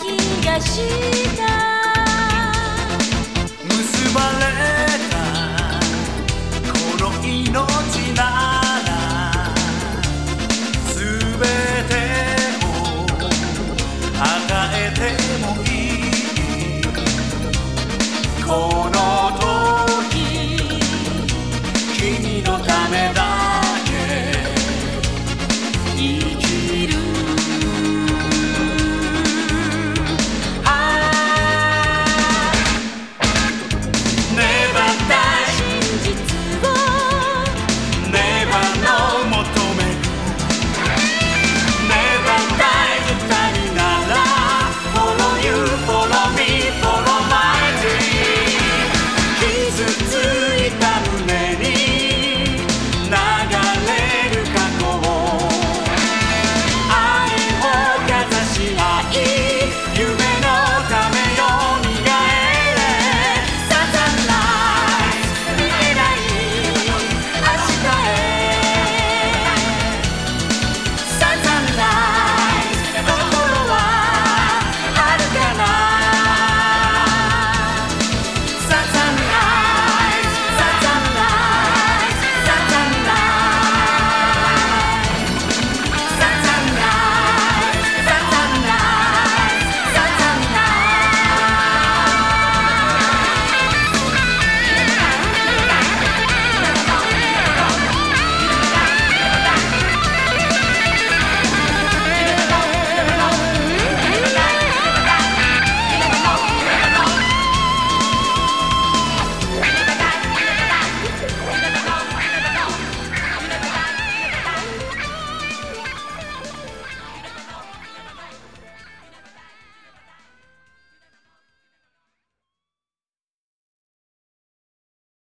気がした。結ばれ